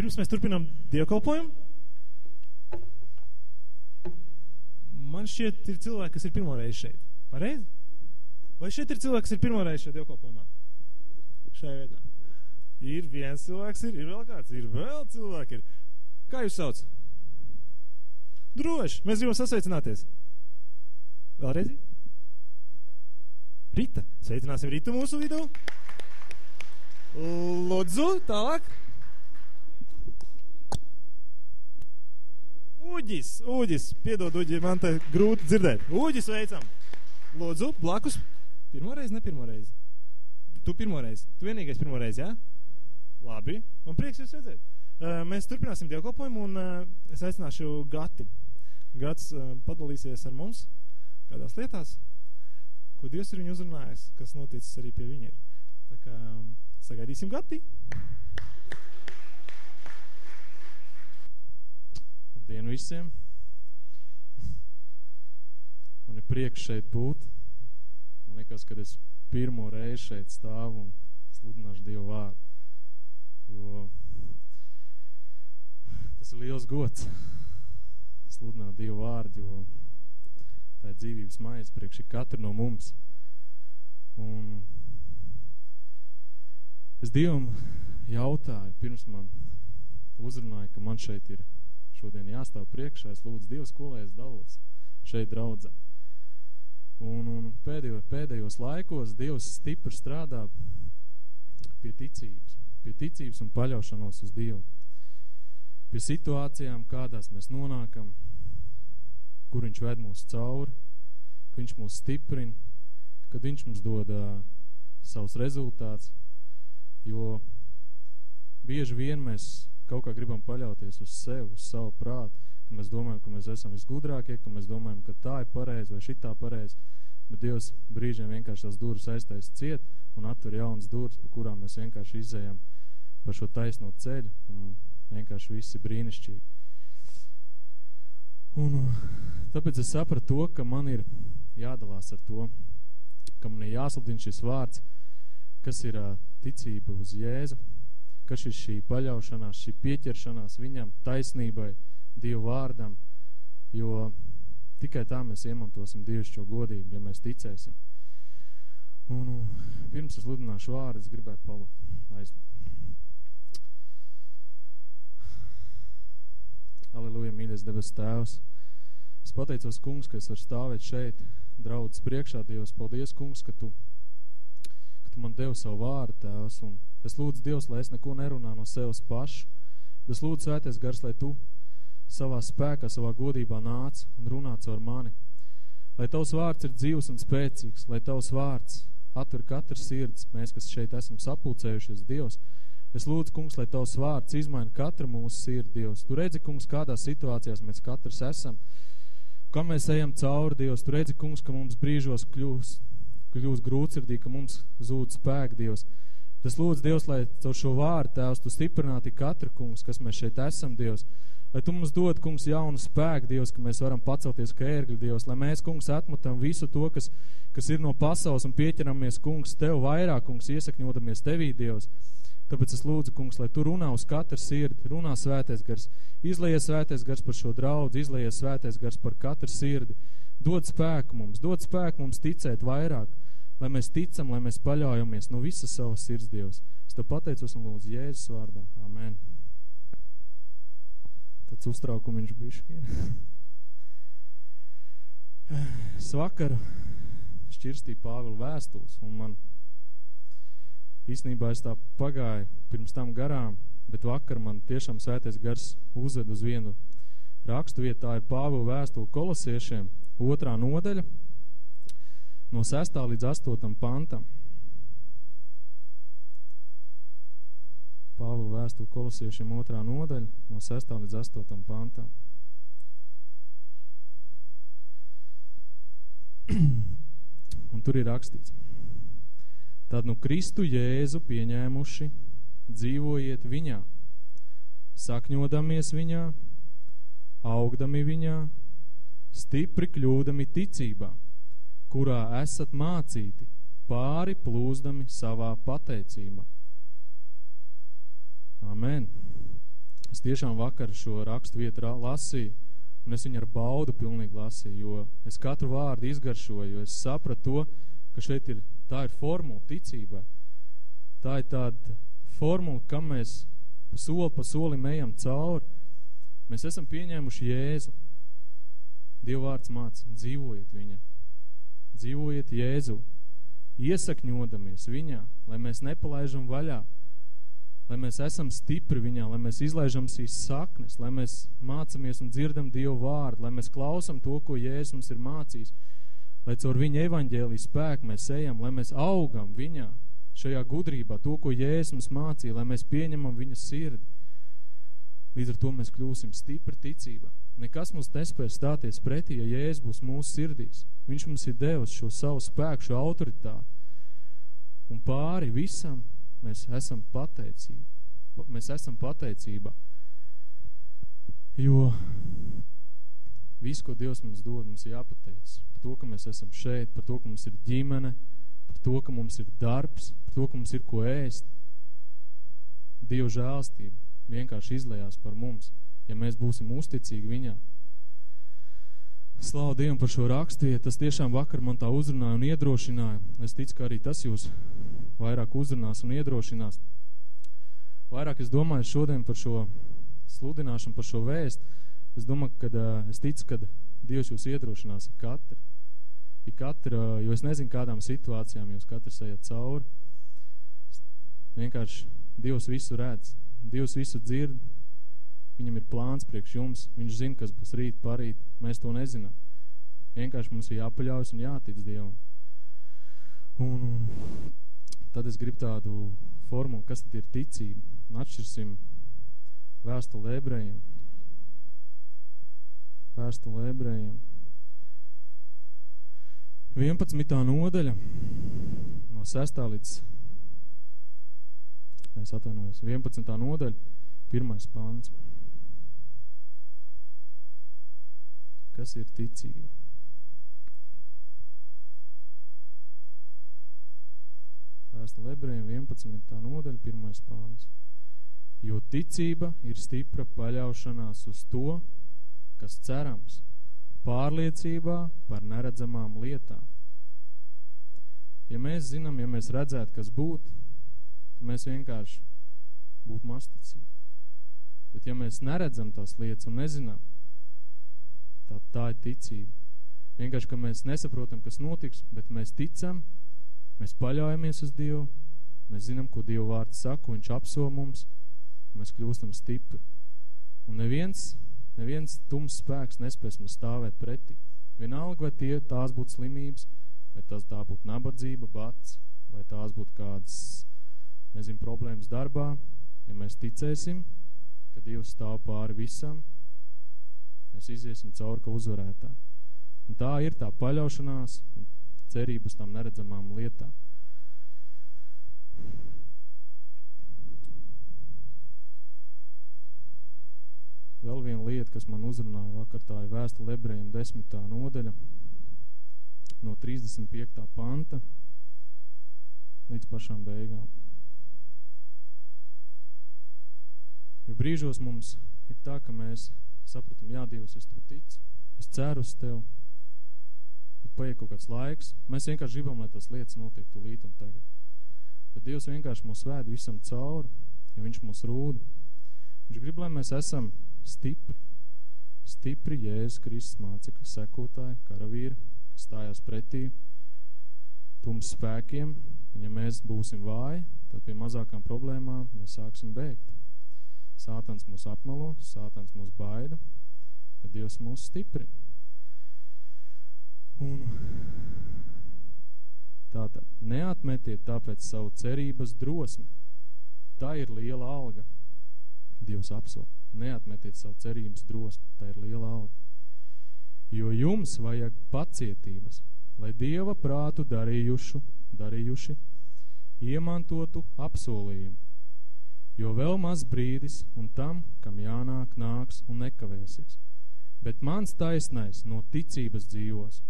pirms mēs turpinām dievkalpojumu, man šķiet ir cilvēki, kas ir pirmo reizi šeit. Pareizi? Vai šeit ir cilvēki, kas ir pirmo reizi šeit dievkalpojumā? Šajā vietā. Ir viens cilvēks, ir, ir vēl kāds, ir vēl cilvēki. Ir. Kā jūs sauc? Droši, mēs gribam sasveicināties. Vēlreiz? Rita. Sveicināsim Ritu mūsu vidū. Lūdzu, tālāk. Uģis, Uģis, piedod Uģi, man te grūti dzirdēt. Uģis veicam. Lūdzu, blakus. Pirmo reizi, ne pirmo reizi. Tu pirmo reizi. Tu vienīgais pirmo reizi, jā? Labi, man prieks jūs redzēt. Mēs turpināsim dievkalpojumu un es aicināšu Gati. Gats padalīsies ar mums kādās lietās, ko Dievs ir viņu uzrunājis, kas noticis arī pie viņa ir. Tā kā sagaidīsim Gati. Labdien visiem! Man ir prieks šeit būt. Man liekas, kad es pirmo reizi šeit stāvu un sludināšu Dievu vārdu. Jo tas ir liels gods sludināt Dievu vārdu, jo tā ir dzīvības maize priekš katru no mums. Un es Dievam jautāju, pirms man uzrunāja, ka man šeit ir šodien jāstāv priekšā, es lūdzu Dievs, ko lai es dalos šeit draudzē. Un, un pēdējo, pēdējos laikos Dievs stipri strādā pie ticības, pie ticības un paļaušanos uz Dievu. Pie situācijām, kādās mēs nonākam, kur viņš ved mūs cauri, ka viņš mūs stiprina, kad viņš mums dod uh, savus rezultāts, jo bieži vien mēs kaut kā gribam paļauties uz sevi, uz savu prātu, ka mēs domājam, ka mēs esam visgudrākie, ka mēs domājam, ka tā ir pareizi vai šitā pareizi, bet Dievs brīžiem vienkārši tās durvis aiztais ciet un atver jaunas durvis, pa kurām mēs vienkārši izējam par šo taisno ceļu un vienkārši viss ir brīnišķīgi. Un uh, tāpēc es sapratu to, ka man ir jādalās ar to, ka man ir jāsludina šis vārds, kas ir uh, ticība uz Jēzu, kas ir šī paļaušanās, šī pieķeršanās viņam, taisnībai, Dievu vārdam, jo tikai tā mēs iemantosim dievišķo godību, ja mēs ticēsim. Un pirms es ludināšu vārdu, es gribētu palūkt aizlūkt. Aleluja, mīļais debes tēvs. Es pateicos, kungs, ka es varu stāvēt šeit, draudzes priekšā, Dievs. Paldies, kungs, ka tu, ka tu man devi savu vārdu, tēvs. Un es lūdzu, Dievs, lai es neko nerunā no sevis pašu. Bet es lūdzu, svētais gars, lai tu savā spēkā, savā godībā nāc un runā caur mani. Lai tavs vārds ir dzīvs un spēcīgs, lai tavs vārds atver katru sirds, mēs, kas šeit esam sapulcējušies, Dievs, Es lūdzu, kungs, lai tavs vārds izmaina katru mūsu sirdi, Dievs. Tu redzi, kungs, kādās situācijās mēs katrs esam, kā mēs ejam cauri, Dievs. Tu redzi, kungs, ka mums brīžos kļūs, kļūs grūtsirdī, ka mums zūd spēk, Dievs. Es lūdzu, Dievs, lai caur šo vārdu, Tēvs, tu stiprināti katru, kungs, kas mēs šeit esam, Dievs. Lai tu mums dod, kungs, jaunu spēku, Dievs, ka mēs varam pacelties kā ērgļi, Dievs. Lai mēs, kungs, atmutam visu to, kas, kas ir no pasaules un pieķeramies, kungs, Tev vairāk, kungs, iesakņodamies Tevī, Dievs. Tāpēc es lūdzu, kungs, lai tu runā uz katru sirdi, runā svētais gars, izlaies svētais gars par šo draudzi, izlaies svētais gars par katru sirdi. Dod spēku mums, dod spēku mums ticēt vairāk, lai mēs ticam, lai mēs paļaujamies no visas savas sirds Dievs. Es tev pateicos un lūdzu Jēzus vārdā. Amen. Tāds uztraukumiņš bišķi. Es vakar šķirstīju Pāvilu vēstules un man īstenībā es tā pagāju pirms tam garām, bet vakar man tiešām svētais gars uzved uz vienu rakstu vietu, tā ir Pāvila vēstule kolosiešiem, otrā nodaļa, no 6. līdz 8. pantam. Pāvila vēstule kolosiešiem otrā nodaļa, no 6. līdz 8. pantam. Un tur ir rakstīts. Tad nu Kristu Jēzu pieņēmuši, dzīvojiet viņā, sakņodamies viņā, augdami viņā, stipri kļūdami ticībā, kurā esat mācīti, pāri plūzdami savā pateicībā. Amen. Es tiešām vakar šo rakstu vietu lasīju, un es viņu ar baudu pilnīgi lasīju, jo es katru vārdu izgaršoju, jo es sapratu to, ka šeit ir, tā ir formula ticībai. Tā ir tāda formula, kam mēs soli pa solim ejam cauri. Mēs esam pieņēmuši Jēzu. Dieva vārds māca, dzīvojiet viņā. Dzīvojiet Jēzu. Iesakņodamies viņā, lai mēs nepalaižam vaļā, lai mēs esam stipri viņā, lai mēs izlaižam šīs saknes, lai mēs mācamies un dzirdam Dievu vārdu, lai mēs klausam to, ko Jēzus mums ir mācījis, lai caur viņa evaņģēlī spēku mēs ejam, lai mēs augam viņā, šajā gudrībā, to, ko Jēzus mums mācīja, lai mēs pieņemam viņa sirdi. Līdz ar to mēs kļūsim stipri ticībā. Nekas mums nespēj stāties pretī, ja Jēzus būs mūsu sirdīs. Viņš mums ir devis šo savu spēku, šo autoritāti. Un pāri visam mēs esam pateicība. Mēs esam pateicībā. Jo visu, ko Dievs mums dod, mums ir jāpateic. Par to, ka mēs esam šeit, par to, ka mums ir ģimene, par to, ka mums ir darbs, par to, ka mums ir ko ēst. Dieva žēlstība vienkārši izlējās par mums, ja mēs būsim uzticīgi viņā. Slavu Dievam par šo rakstvietu, tas tiešām vakar man tā uzrunāja un iedrošināja. Es ticu, ka arī tas jūs vairāk uzrunās un iedrošinās. Vairāk es domāju šodien par šo sludināšanu, par šo vēstu. Es domāju, ka es ticu, ka Dievs jūs iedrošinās ik katru. Ik katru, jo es nezinu, kādām situācijām jūs katrs ejat cauri. Vienkārši Dievs visu redz. Dievs visu dzird. Viņam ir plāns priekš jums. Viņš zina, kas būs rīt, parīt. Mēs to nezinām. Vienkārši mums ir jāpaļaujas un jātic Dievam. Un, tad es gribu tādu formulu, kas tad ir ticība. Un atšķirsim vēstuli ebrejiem. Vēstuli ebrejiem. 11. nodaļa no 6. līdz es atvainojos, 11. nodaļa, pirmais pāns. Kas ir ticība? Vēstule ebrejiem 11. nodaļa, pirmais pāns. Jo ticība ir stipra paļaušanās uz to, kas cerams, pārliecībā par neredzamām lietām. Ja mēs zinām, ja mēs redzētu, kas būtu, tad mēs vienkārši būtu masticīgi. Bet ja mēs neredzam tās lietas un nezinām, tā, tā ir ticība. Vienkārši, ka mēs nesaprotam, kas notiks, bet mēs ticam, mēs paļaujamies uz Dievu, mēs zinām, ko Dievu vārds saka, viņš apso mums, mēs kļūstam stipri. Un neviens, neviens tums spēks nespēs mums stāvēt pretī. Vienalga, vai tie, tās būtu slimības, vai tas tā būtu nabadzība, bats, vai tās būtu kādas, nezinu, problēmas darbā, ja mēs ticēsim, ka Dievs stāv pāri visam, mēs iziesim cauri, ka uzvarētā. Un tā ir tā paļaušanās un cerības tam neredzamām lietām. Vēl viena lieta, kas man uzrunāja vakar, tā ir vēstule ebrejiem desmitā nodeļa no 35. panta līdz pašām beigām. Jo brīžos mums ir tā, ka mēs sapratam, jā, Dievs, es tev ticu, es ceru uz tev, bet paiet kaut kāds laiks, mēs vienkārši gribam, lai tas lietas notiek tūlīt un tagad. Bet Dievs vienkārši mūs vēd visam cauri, jo viņš mūs rūda. Viņš grib, lai mēs esam stipri, stipri Jēzus Kristus mācekļi, sekotāji, karavīri, kas stājās pretī tums spēkiem, un ja mēs būsim vāji, tad pie mazākām problēmām mēs sāksim bēgt. Sātans mūs apmelo, sātans mūs baida, bet Dievs mūs stiprina. Un tātad neatmetiet tāpēc savu cerības drosmi. Tā ir liela alga. Dievs apsol. Neatmetiet savu cerības drosmi. Tā ir liela alga. Jo jums vajag pacietības, lai Dieva prātu darījušu, darījuši, iemantotu apsolījumu jo vēl maz brīdis, un tam, kam jānāk, nāks un nekavēsies. Bet mans taisnais no ticības dzīvos,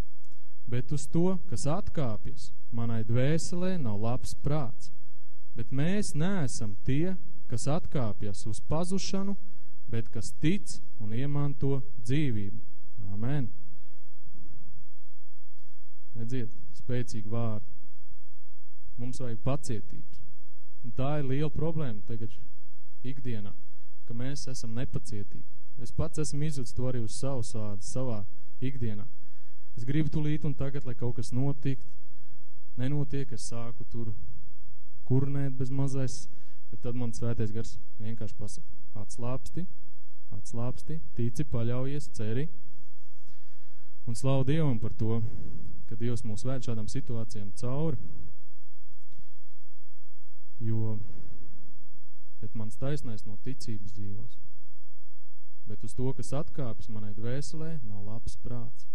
bet uz to, kas atkāpjas, manai dvēselē nav labs prāts. Bet mēs neesam tie, kas atkāpjas uz pazušanu, bet kas tic un iemanto dzīvību. Amen. Redziet, spēcīgi vārdi. Mums vajag pacietības. Un tā ir liela problēma tagad ikdienā, ka mēs esam nepacietīgi. Es pats esmu izjūts to arī uz savu sādu, savā ikdienā. Es gribu tulīt un tagad, lai kaut kas notikt, nenotiek, es sāku tur kurnēt bez mazais, bet tad man svētais gars vienkārši pasaka, atslāpsti, atslāpsti, tici, paļaujies, ceri, un slavu Dievam par to, ka Dievs mūs vēd šādām situācijām cauri, jo, bet mans taisnais no ticības dzīvos, bet uz to, kas atkāpjas manai dvēselē, nav labs prāts.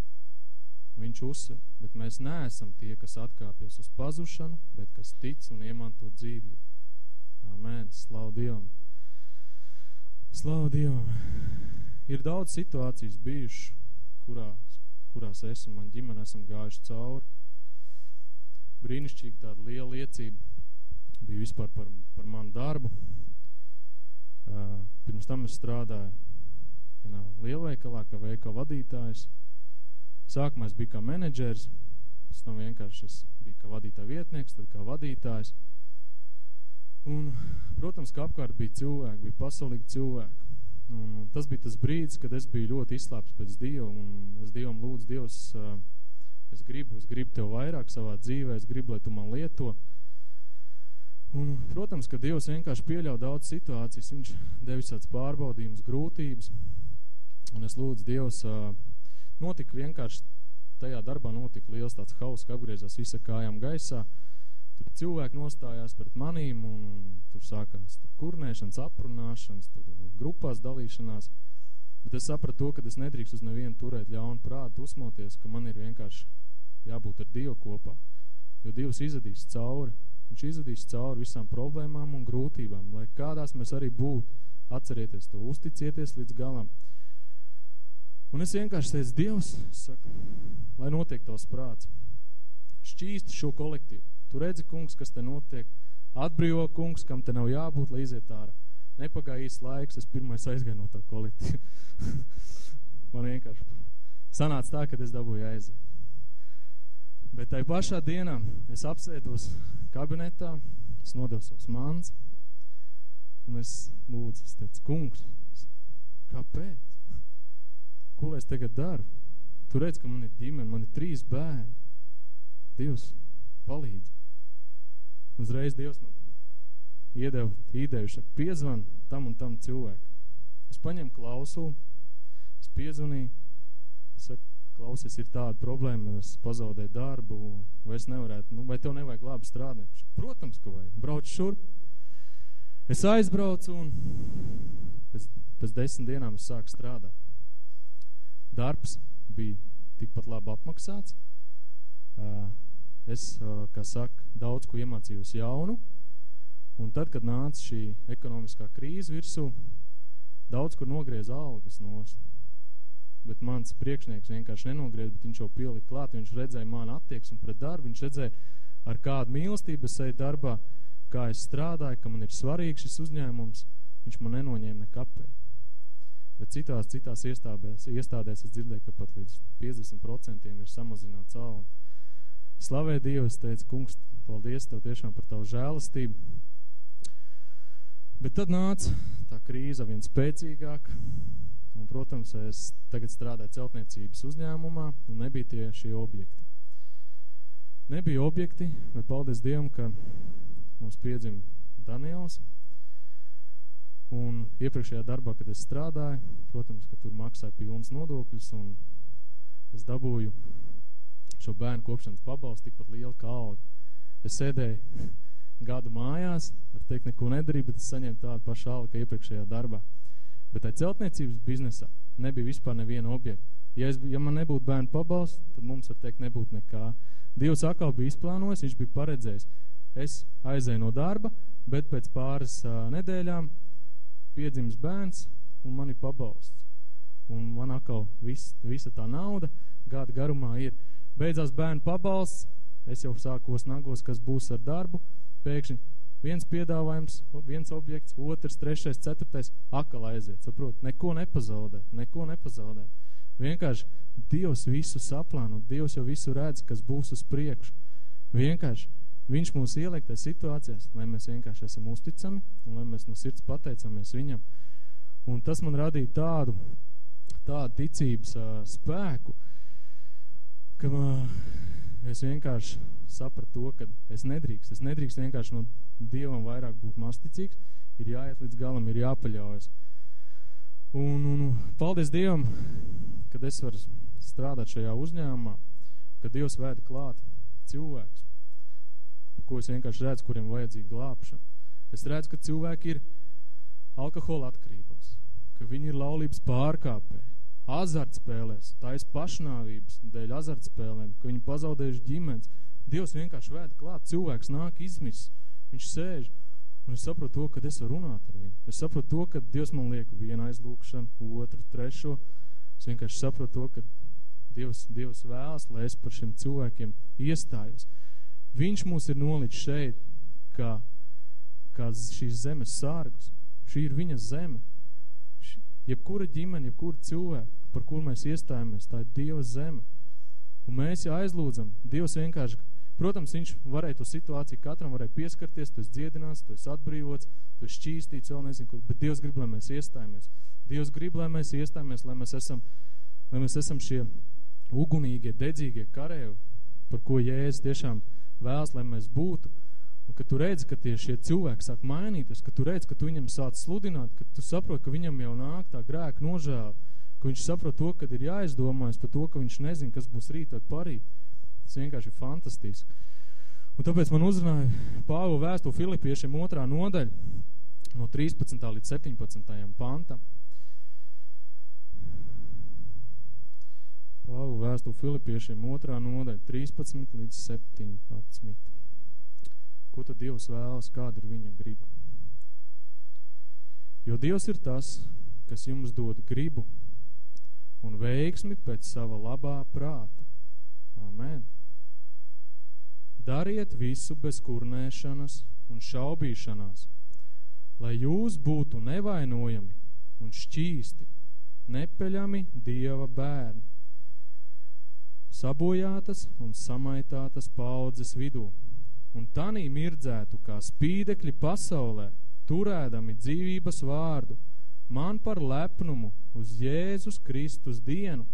Viņš uzsver, bet mēs neesam tie, kas atkāpjas uz pazušanu, bet kas tic un iemanto dzīvību. Amen. Slavu Dievam. Slavu Dievam. Ir daudz situācijas bijušas, kurās, kurās es un man ģimene esam gājuši cauri. Brīnišķīgi tāda liela liecība bija vispār par, par manu darbu. Uh, pirms tam es strādāju vienā lielveikalā, kā veikala vadītājs. Sākumā es biju kā menedžers, pēc tam vienkārši es biju kā vadītāja vietnieks, tad kā vadītājs. Un, protams, ka apkārt bija cilvēki, bija pasaulīgi cilvēki. Un, un tas bija tas brīdis, kad es biju ļoti izslāps pēc Dievu, un es Dievam lūdzu, Dievs, es gribu, es gribu Tev vairāk savā dzīvē, es gribu, lai Tu man lieto. Un, protams, ka Dievs vienkārši pieļauj daudz situācijas, viņš devis tāds pārbaudījums, grūtības, un es lūdzu Dievs, notika vienkārši, tajā darbā notika liels tāds haus, ka apgriezās visa kājām gaisā, tur cilvēki nostājās pret manīm, un tur sākās tur kurnēšanas, aprunāšanas, tur grupās dalīšanās, bet es sapratu to, ka es nedrīkst uz nevienu turēt ļaunu prātu, uzmoties, ka man ir vienkārši jābūt ar Dievu kopā, jo Dievs izadīs cauri, Viņš izadīs cauri visām problēmām un grūtībām, lai kādās mēs arī būtu. Atcerieties to, uzticieties līdz galam. Un es vienkārši teicu, Dievs, saku, lai notiek tavs prāts. Šķīst šo kolektīvu. Tu redzi, kungs, kas te notiek. Atbrīvo, kungs, kam te nav jābūt, lai iziet ārā. Nepagāja īsts laiks, es pirmais aizgāju no tā kolektīva. Man vienkārši sanāca tā, ka es dabūju aiziet. Bet tai pašā dienā es apsēdos kabinetā, es nodevu savus mans, un es lūdzu, es teicu, kungs, kāpēc? Ko lai es tagad daru? Tu redz, ka man ir ģimene, man ir trīs bērni. Dievs, palīdz. Uzreiz Dievs man iedeva ideju, saka, piezvan tam un tam cilvēku. Es paņemu klausulu, es piezvanīju, saku, klausies, ir tāda problēma, es pazaudēju darbu, vai es nevarētu, nu, vai tev nevajag labi strādnieku? Protams, ka vajag. Brauc šurp. Es aizbraucu un pēc, pēc desmit dienām es sāku strādāt. Darbs bija tikpat labi apmaksāts. Es, kā saka, daudz ko iemācījos jaunu, un tad, kad nāca šī ekonomiskā krīze virsū, daudz kur nogriez algas nost bet mans priekšnieks vienkārši nenogriez, bet viņš jau pielika klāt, viņš redzēja manu attieksmi pret darbu, viņš redzēja, ar kādu mīlestību es eju darbā, kā es strādāju, ka man ir svarīgs šis uzņēmums, viņš man nenoņēma nekapēju. Bet citās, citās iestādēs, iestādēs es dzirdēju, ka pat līdz 50% ir samazināts alga. Slavē Dievu, es teicu, kungs, paldies tev tiešām par tavu žēlastību. Bet tad nāca tā krīze vien spēcīgāk, Un, protams, es tagad strādāju celtniecības uzņēmumā, un nebija tie šie objekti. Nebija objekti, bet paldies Dievam, ka mums piedzima Daniels. Un iepriekšējā darbā, kad es strādāju, protams, ka tur maksāja pilnas nodokļus, un es dabūju šo bērnu kopšanas pabalstu tikpat lielu kā algu. Es sēdēju gadu mājās, var teikt, neko nedarīju, bet es saņēmu tādu pašu algu, kā iepriekšējā darbā. Bet tai celtniecības biznesā nebija vispār neviena objekta. Ja, es, ja man nebūtu bērnu pabalsts, tad mums, var teikt, nebūtu nekā. Dievs atkal bija izplānojis, viņš bija paredzējis. Es aizēju no darba, bet pēc pāris uh, nedēļām piedzims bērns un man ir pabalsts. Un man atkal vis, visa tā nauda gada garumā ir. Beidzās bērnu pabalsts, es jau sākos nagos, kas būs ar darbu, pēkšņi Viens piedāvājums, viens objekts, otrs, trešais, ceturtais, akal aiziet, saprot, neko nepazaudē, neko nepazaudē. Vienkārši Dievs visu saplāno, Dievs jau visu redz, kas būs uz priekšu. Vienkārši Viņš mūs ieliek tajā situācijās, lai mēs vienkārši esam uzticami un lai mēs no sirds pateicamies viņam. Un tas man radīja tādu, tādu ticības uh, spēku, ka uh, es vienkārši sapratu to, ka es nedrīkst. Es nedrīkst vienkārši no Dievam vairāk būt masticīgs, ir jāiet līdz galam, ir jāpaļaujas. Un, un paldies Dievam, kad es varu strādāt šajā uzņēmumā, kad Dievs vēda klāt cilvēks, ko es vienkārši redzu, kuriem vajadzīga glābšana. Es redzu, ka cilvēki ir alkohola atkarībās, ka viņi ir laulības pārkāpēji, azartspēlēs, tā ir pašnāvības dēļ azartspēlēm, ka viņi pazaudējuši ģimenes. Dievs vienkārši vēda klāt, cilvēks nāk izmis, viņš sēž, Un es saprotu to, ka es varu runāt ar viņu. Es saprotu to, ka Dievs man liek vienu aizlūkšanu, otru, trešo. Es vienkārši saprotu to, ka Dievs, Dievs vēlas, lai es par šiem cilvēkiem iestājos. Viņš mūs ir nolicis šeit, kā, kā šīs zemes sārgus. Šī ir viņa zeme. Jebkura ģimene, jebkura cilvēka, par kur mēs iestājamies, tā ir Dieva zeme. Un mēs jau aizlūdzam. Dievs vienkārši Protams, viņš varēja to situāciju, katram varēja pieskarties, tu esi dziedināts, tu esi atbrīvots, tu esi šķīstīts, vēl nezinu, kur, bet Dievs grib, lai mēs iestājamies. Dievs grib, lai mēs iestājamies, lai mēs esam, lai mēs esam šie ugunīgie, dedzīgie karēvi, par ko Jēzus tiešām vēlas, lai mēs būtu. Un kad tu redzi, ka tie šie cilvēki sāk mainīties, ka tu redzi, ka tu viņam sāc sludināt, ka tu saproti, ka viņam jau nāk tā grēka nožēla, ka viņš saprot to, kad ir jāizdomājas par to, ka viņš nezin, kas būs rīt vai parīt. Tas vienkārši ir fantastiski. Un tāpēc man uzrunāja Pāvu vēstu Filipiešiem otrā nodaļa no 13. līdz 17. pantam. Pāvu vēstu Filipiešiem otrā nodaļa 13 līdz 17. Ko tad Dievs vēlas, kāda ir viņa griba? Jo Dievs ir tas, kas jums dod gribu un veiksmi pēc sava labā prāta. Amen. Dariet visu bez kurnēšanas un šaubīšanās, lai jūs būtu nevainojami un šķīsti, nepeļami Dieva bērni, sabojātas un samaitātas paudzes vidū, un tanī mirdzētu kā spīdekļi pasaulē, turēdami dzīvības vārdu, man par lepnumu uz Jēzus Kristus dienu,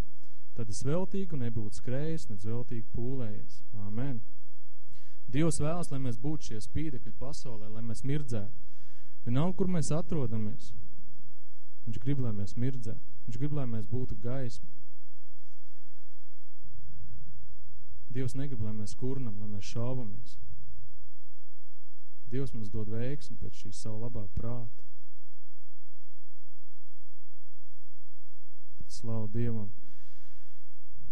tad es veltīgu nebūtu skrējis, nedz veltīgi pūlējies. Amen. Dievs vēlas, lai mēs būtu šie spīdekļi pasaulē, lai mēs mirdzētu. Vienalga, kur mēs atrodamies, viņš grib, lai mēs mirdzētu. Viņš grib, lai mēs būtu gaismi. Dievs negrib, lai mēs kurnam, lai mēs šaubamies. Dievs mums dod veiksmi pēc šīs savu labā prāta. Pēc slavu Dievam.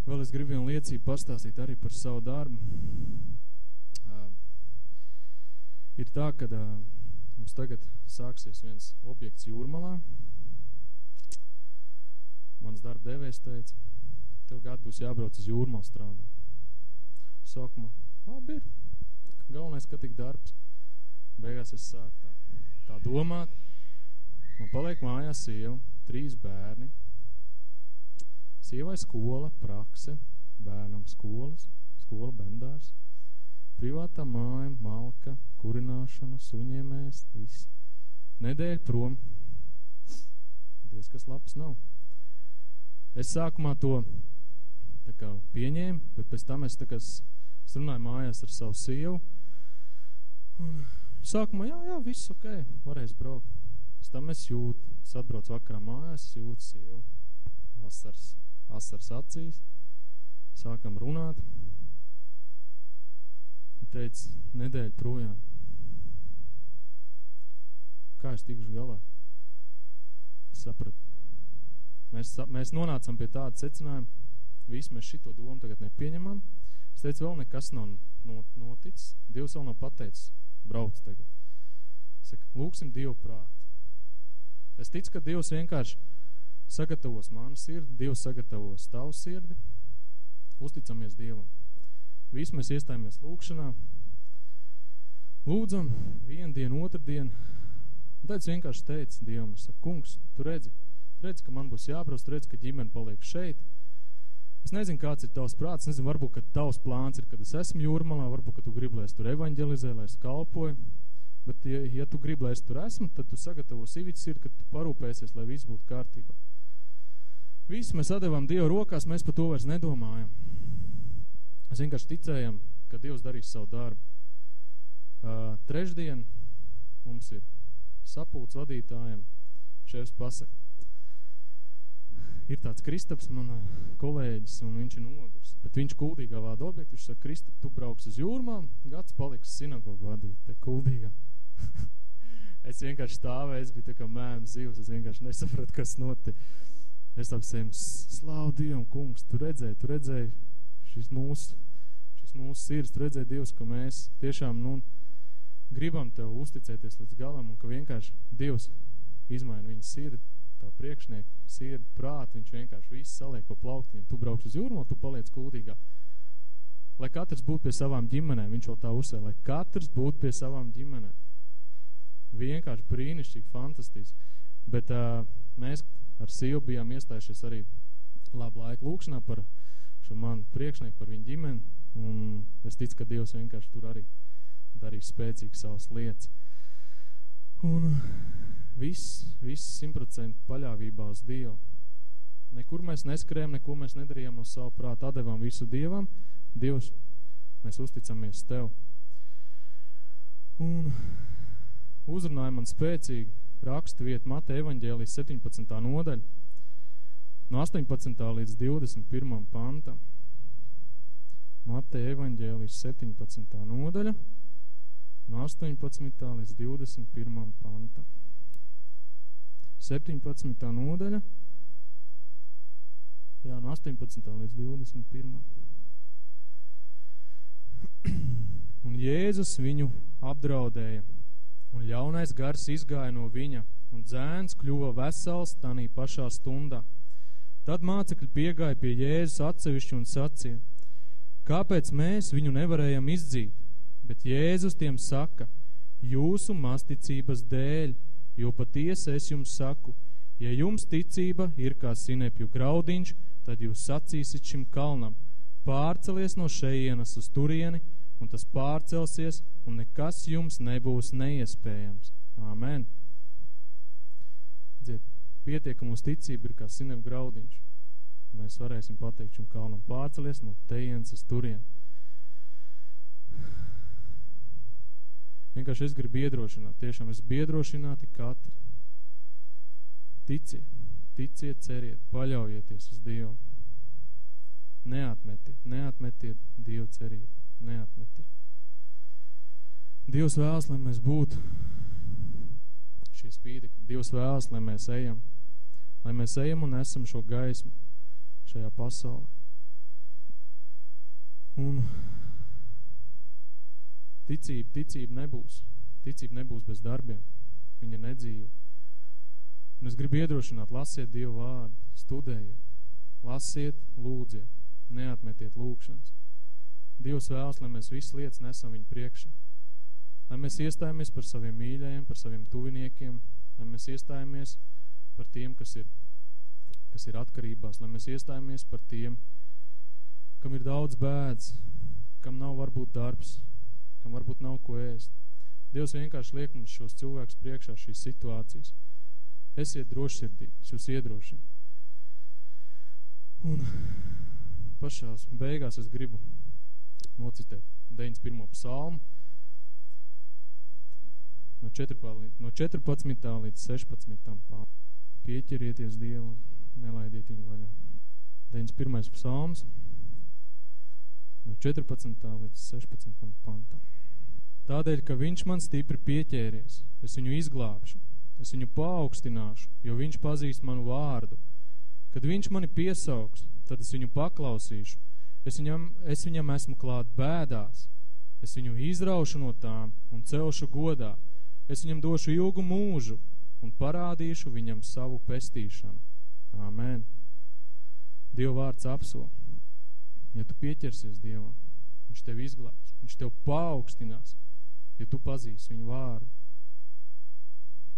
Vēl es gribu vienu liecību pastāstīt arī par savu darbu ir tā, ka uh, mums tagad sāksies viens objekts jūrmalā. Mans darba devējs teica, tev gadu būs jābrauc uz jūrmalu strādā. Sākumā, labi ir, galvenais, ka tik darbs. Beigās es sāku tā, tā domāt. Man paliek mājās sieva, trīs bērni. Sievai skola, prakse, bērnam skolas, skola bendārs privātā māja, malka, kurināšana, suņiem ēst, viss. Nedēļa prom. Diez, kas labs nav. Es sākumā to tā kā pieņēmu, bet pēc tam es tā kā es runāju mājās ar savu sievu. Un sākumā, jā, jā, viss ok, varēs braukt. Pēc tam es jūtu, es atbraucu vakarā mājās, es jūtu sievu, asars, asars acīs, sākam runāt teica, nedēļa projām. Kā es tikšu galā? Es sapratu. Mēs, mēs nonācam pie tāda secinājuma, visu mēs šito domu tagad nepieņemam. Es teicu, vēl nekas nav noticis, Dievs vēl nav pateicis, brauc tagad. Saka, lūksim Dievu prātu. Es ticu, ka Dievs vienkārši sagatavos manu sirdi, Dievs sagatavos tavu sirdi. Uzticamies Dievam. Visu mēs iestājāmies lūkšanā. Lūdzam, vienu dienu, otru dienu. Un tad es vienkārši teicu Dievam, es saku, kungs, tu redzi, tu redzi, ka man būs jābrauc, tu redzi, ka ģimene paliek šeit. Es nezinu, kāds ir tavs prāts, nezinu, varbūt, ka tavs plāns ir, kad es esmu jūrmalā, varbūt, ka tu gribi, lai es tur evaņģelizē, lai es kalpoju. Bet, ja, ja tu gribi, lai es tur esmu, tad tu sagatavo sivicis ir, kad tu parūpēsies, lai viss būtu kārtībā. Visu mēs atdevām Dievu rokās, mēs par to vairs nedomājam. Mēs vienkārši ticējam, ka Dievs darīs savu darbu. Uh, trešdien mums ir sapulcs vadītājiem. Šefs pasaka, ir tāds Kristaps, man kolēģis, un viņš ir nogurs. Bet viņš kuldīgā vāda objektu, viņš saka, Kristap, tu brauks uz jūrmām, gads paliks sinagogu vadīt, te kuldīgā. es vienkārši stāvēju, es biju tā kā mēms zivs, es vienkārši nesapratu, kas notiek. Es apsējam, slāvu Dievam, kungs, tu redzēji, tu redzēji šis mūsu, šis mūsu sirds, tu redzēji Dievs, ka mēs tiešām, nu, gribam Tev uzticēties līdz galam un ka vienkārši Dievs izmaina viņu sirdi, tā priekšnieku sirdi, prātu, viņš vienkārši viss saliek pa plauktiem. Tu brauks uz jūrmo, tu paliec kuldīgā. Lai katrs būtu pie savām ģimenēm, viņš vēl tā uzsver, lai katrs būtu pie savām ģimenēm. Vienkārši brīnišķīgi, fantastiski. Bet uh, mēs ar Sīvu bijām iestājušies arī labu laiku lūkšanā par šo manu priekšnieku, par viņu ģimeni, un es ticu, ka Dievs vienkārši tur arī darīs spēcīgi savas lietas. Un viss, viss simtprocent paļāvībā uz Dievu. Nekur mēs neskrējam, neko mēs nedarījām no savu prātu, atdevām visu Dievam. Dievs, mēs uzticamies Tev. Un uzrunāja man spēcīgi raksta vieta Mata evaņģēlijas 17. nodaļa no 18. līdz 21. pantam. Mata evaņģēlijas 17. nodaļa no 18. līdz 21. pantam. 17. nodaļa, jā, no 18. līdz 21. Un Jēzus viņu apdraudēja, un ļaunais gars izgāja no viņa, un dzēns kļuva vesels tanī pašā stundā. Tad mācekļi piegāja pie Jēzus atsevišķi un sacīja, kāpēc mēs viņu nevarējam izdzīt? Bet Jēzus tiem saka, jūsu masticības dēļ, jo patiesi es jums saku, ja jums ticība ir kā sinepju graudiņš, tad jūs sacīsit šim kalnam, pārcelies no šejienas uz turieni, un tas pārcelsies, un nekas jums nebūs neiespējams. Āmen. Dziet, pietiekam uz ticību ir kā sinepju graudiņš. Mēs varēsim pateikt šim kalnam pārcelies no tejienas uz turieni. Vienkārši es gribu iedrošināt, tiešām es biedrošināti katru. Ticiet, ticiet, ceriet, paļaujieties uz Dievu. Neatmetiet, neatmetiet Dievu cerību, neatmetiet. Dievs vēlas, lai mēs būtu šie spīdekļi. Dievs vēlas, lai mēs ejam, lai mēs ejam un esam šo gaismu šajā pasaulē. Un Ticība, ticība nebūs. Ticība nebūs bez darbiem. Viņa nedzīva. Un es gribu iedrošināt, lasiet Dievu vārdu, studējiet, lasiet, lūdziet, neatmetiet lūkšanas. Dievs vēlas, lai mēs visas lietas nesam viņu priekšā. Lai mēs iestājamies par saviem mīļajiem, par saviem tuviniekiem, lai mēs iestājamies par tiem, kas ir, kas ir atkarībās, lai mēs iestājamies par tiem, kam ir daudz bēdz, kam nav varbūt darbs, kam varbūt nav ko ēst. Dievs vienkārši liek mums šos cilvēkus priekšā šīs situācijas. Esiet drošsirdīgi, es jūs iedrošinu. Un pašās beigās es gribu nocitēt 91. psalmu no 14, no 14. līdz 16. pānu. Pieķerieties Dievam, nelaidiet viņu vaļā. 91. psalms no 14. līdz 16. pantam. Tādēļ, ka viņš man stipri pieķēries, es viņu izglābšu, es viņu paaugstināšu, jo viņš pazīst manu vārdu. Kad viņš mani piesauks, tad es viņu paklausīšu, es viņam, es viņam esmu klāt bēdās, es viņu izraušu no tām un celšu godā, es viņam došu ilgu mūžu un parādīšu viņam savu pestīšanu. Āmen. Dieva vārds apsola. Ja tu pieķersies Dievam, viņš tevi izglābs, viņš tev paaugstinās, ja tu pazīsi viņu vārdu.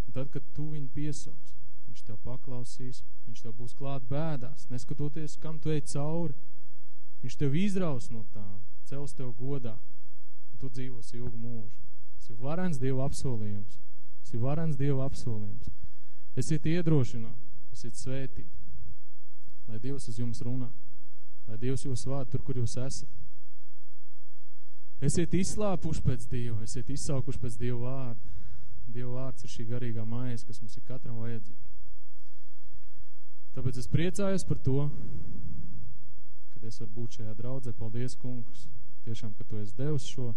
Un tad, kad tu viņu piesauks, viņš tev paklausīs, viņš tev būs klāt bēdās, neskatoties, kam tu ej cauri. Viņš tev izraus no tām, cels tev godā, un tu dzīvos ilgu mūžu. Tas ir varens Dieva apsolījums. Tas ir varens Dieva apsolījums. Esiet iedrošināti, esiet svētīti, lai Dievs uz jums runā, lai Dievs jūs vāda tur, kur jūs esat. Esiet izslāpuši pēc Dieva, esiet izsaukuši pēc Dieva vārda. Dieva vārds ir šī garīgā mājas, kas mums ir katram vajadzīga. Tāpēc es priecājos par to, kad es varu būt šajā draudzē. Paldies, kungs, tiešām, ka tu esi devis šo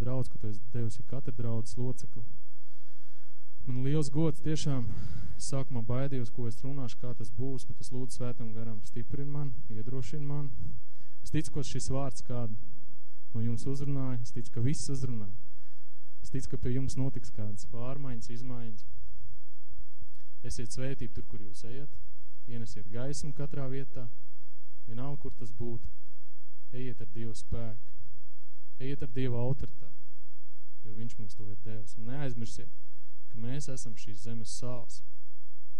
draudz, ka tu esi devis ir katra draudzes locekli. Man liels gods tiešām, sākumā baidījos, ko es runāšu, kā tas būs, bet es lūdzu svētam garam stiprin man, iedrošin man. Es ticu, ka šis vārds kādu no jums uzrunāja, es ticu, ka viss uzrunā. Es ticu, ka pie jums notiks kādas pārmaiņas, izmaiņas. Esiet svētību tur, kur jūs ejat, ienesiet gaismu katrā vietā, vienalga, kur tas būtu. Ejiet ar Dievu spēku, ejiet ar Dievu autoritāti, jo viņš mums to ir devis. Un neaizmirsiet, ka mēs esam šīs zemes sāls,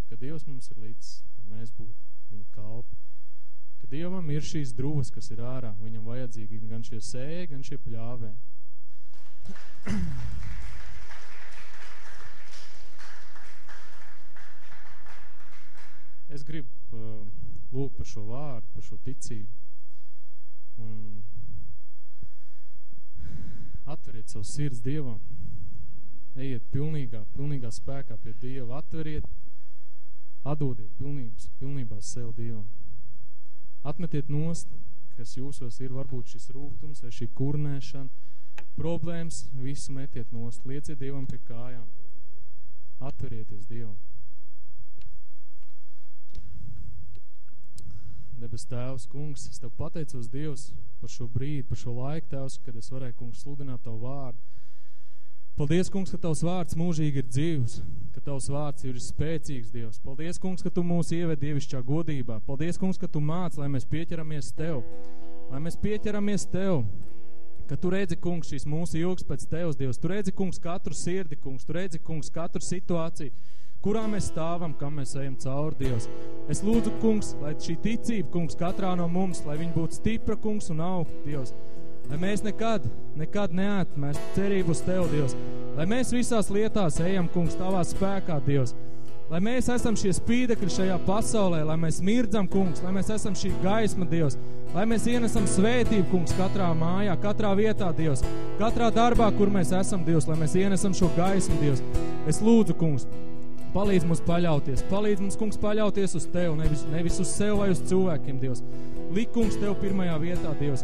ka Dievs mums ir līdz, lai mēs būtu viņa kalpi ka Dievam ir šīs druvas, kas ir ārā. Viņam vajadzīgi gan šie sēji, gan šie pļāvē. Es gribu uh, lūgt par šo vārdu, par šo ticību. Un atveriet savu sirds Dievam. Ejiet pilnīgā, pilnīgā spēkā pie Dieva. Atveriet, atdodiet pilnības, pilnībā sev Dievam. Atmetiet nost, kas jūsos ir varbūt šis rūgtums vai šī kurnēšana, problēmas, visu metiet nost, lieciet Dievam pie kājām. Atverieties Dievam. Debes Tēvs, kungs, es Tev pateicos Dievs par šo brīdi, par šo laiku, Tēvs, kad es varēju, kungs, sludināt Tavu vārdu. Paldies, kungs, ka Tavs vārds mūžīgi ir dzīvs, ka Tavs vārds ir spēcīgs, Dievs. Paldies, kungs, ka Tu mūs ieved dievišķā godībā. Paldies, kungs, ka Tu māc, lai mēs pieķeramies Tev. Lai mēs pieķeramies Tev, ka Tu redzi, kungs, šīs mūsu ilgs pēc Tevs, Dievs. Tu redzi, kungs, katru sirdi, kungs. Tu redzi, kungs, katru situāciju, kurā mēs stāvam, kam mēs ejam cauri, Dievs. Es lūdzu, kungs, lai šī ticība, kungs, katrā no mums, lai viņa būtu stipra, kungs, un aug, Dievs. Lai mēs nekad, nekad neatmest cerību uz Tev, Dievs. Lai mēs visās lietās ejam, kungs, Tavā spēkā, Dievs. Lai mēs esam šie spīdekļi šajā pasaulē, lai mēs mirdzam, kungs, lai mēs esam šī gaisma, Dievs. Lai mēs ienesam svētību, kungs, katrā mājā, katrā vietā, Dievs. Katrā darbā, kur mēs esam, Dievs, lai mēs ienesam šo gaismu, Dievs. Es lūdzu, kungs, palīdz mums paļauties. Palīdz mums, kungs, paļauties uz Tev, nevis, nevis uz sev vai uz cilvēkiem, Dievs. Likums Tev pirmajā vietā, Dievs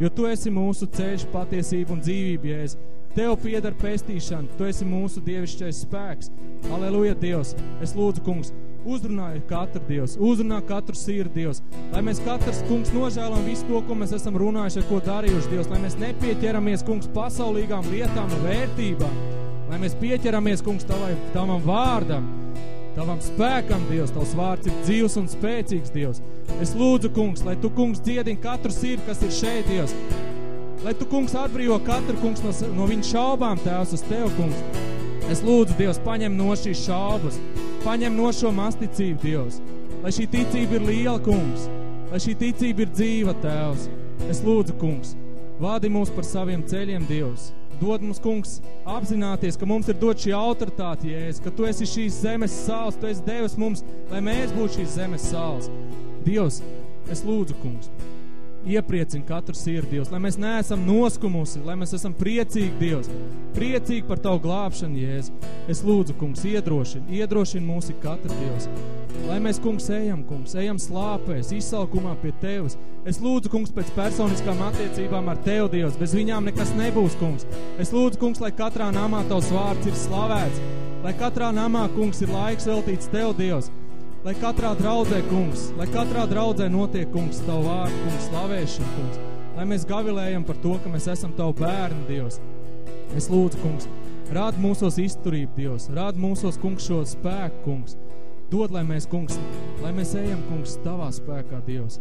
jo Tu esi mūsu ceļš, patiesība un dzīvība, Jēz. Tev piedar pestīšana, Tu esi mūsu dievišķais spēks. Aleluja, Dievs! Es lūdzu, kungs, uzrunāju katru Dievs, uzrunā katru sirdi Dievs, lai mēs katrs, kungs, nožēlam visu to, ko mēs esam runājuši, ko darījuši Dievs, lai mēs nepieķeramies, kungs, pasaulīgām lietām vērtībām, lai mēs pieķeramies, kungs, tavai, tavam vārdam, Tavam spēkam, Dievs, Tavs vārds ir dzīvs un spēcīgs, Dievs. Es lūdzu, kungs, lai Tu, kungs, dziedini katru sirdi, kas ir šeit, Dievs. Lai Tu, kungs, atbrīvo katru, kungs, no, no viņa šaubām, Tēvs, uz Tev, kungs. Es lūdzu, Dievs, paņem no šīs šaubas, paņem no šo masticību, Dievs. Lai šī ticība ir liela, kungs. Lai šī ticība ir dzīva, Tēvs. Es lūdzu, kungs, vādi mūs par saviem ceļiem, Dievs dod mums, kungs, apzināties, ka mums ir dot šī autoritāte, Jēzus, ka Tu esi šīs zemes sāls, Tu esi devis mums, lai mēs būtu šīs zemes sāls. Dievs, es lūdzu, kungs, iepriecina katru sirdi, Dievs, lai mēs neesam noskumusi, lai mēs esam priecīgi, Dievs, priecīgi par Tavu glābšanu, Jēzus. Es lūdzu, kungs, iedrošini, iedrošini mūsu katru, Dievs. Lai mēs, kungs, ejam, kungs, ejam slāpēs, izsalkumā pie Tevis. Es lūdzu, kungs, pēc personiskām attiecībām ar Tev, Dievs. Bez viņām nekas nebūs, kungs. Es lūdzu, kungs, lai katrā namā Tavs vārds ir slavēts. Lai katrā namā, kungs, ir laiks veltīts Tev, Dievs. Lai katrā draudzē, kungs, lai katrā draudzē notiek, kungs, Tavu vārdu, kungs, slavēšana, kungs. Lai mēs gavilējam par to, ka mēs esam Tavu bērni, Dievs. Es lūdzu, kungs, rād mūsos izturību, Dievs. Rād mūsos, kungs, šo spēku, kungs. Dod, lai mēs, kungs, lai mēs ejam, kungs, Tavā spēkā, Dievs.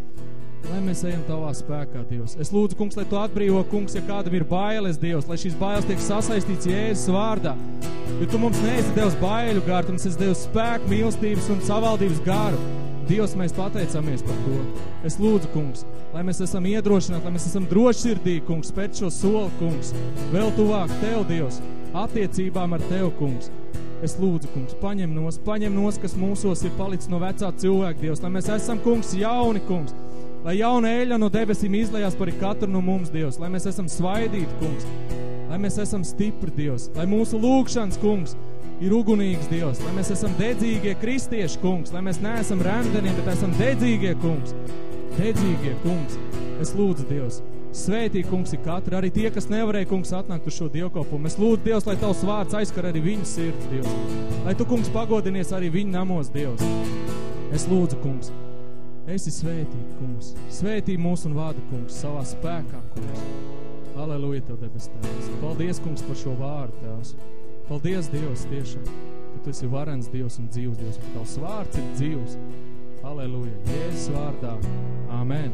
Lai mēs ejam tavā spēkā, Dievs. Es lūdzu, kungs, lai tu atbrīvo, kungs, ja kādam ir bailes, Dievs, lai šīs bailes tiek sasaistīts Jēzus vārdā. Jo tu mums neesi Dievs baiļu gāru, tu mums esi Dievs spēku, mīlestības un savaldības gāru. Dievs, mēs pateicamies par to. Es lūdzu, kungs, lai mēs esam iedrošināti, lai mēs esam drošsirdīgi, kungs, spēt šo soli, kungs, vēl tuvāk Tev, Dievs, attiecībām ar Tev, kungs. Es lūdzu, kungs, paņem nos, paņem nos, kas mūsos ir palicis no vecā cilvēka, Dievs, lai mēs esam, kungs, jauni, kungs, lai jauna eļa no debesīm izlējās par katru no mums, Dievs, lai mēs esam svaidīti, kungs, lai mēs esam stipri, Dievs, lai mūsu lūgšanas, kungs, ir ugunīgs Dievs, lai mēs esam dedzīgie kristieši, kungs, lai mēs neesam remdeni, bet esam dedzīgie, kungs, dedzīgie, kungs. Es lūdzu, Dievs, svētī, kungs, ir katru, arī tie, kas nevarēja, kungs, atnākt uz šo dievkopumu. Es lūdzu, Dievs, lai tavs vārds aizskar arī viņu sirds, Dievs. Lai tu, kungs, pagodinies arī viņu namos, Dievs. Es lūdzu, kungs, esi svētī, kungs, svētī mūsu un vādu, kungs, savā spēkā, kungs. Aleluja, Tev debes tēvs. Paldies, kungs, par šo vārdu, tēvs. Paldies, Dievs, tiešām, ka Tu esi varens Dievs un dzīvs Dievs, ka Tavs vārds ir dzīvs. Aleluja, Jēzus vārdā. Amen.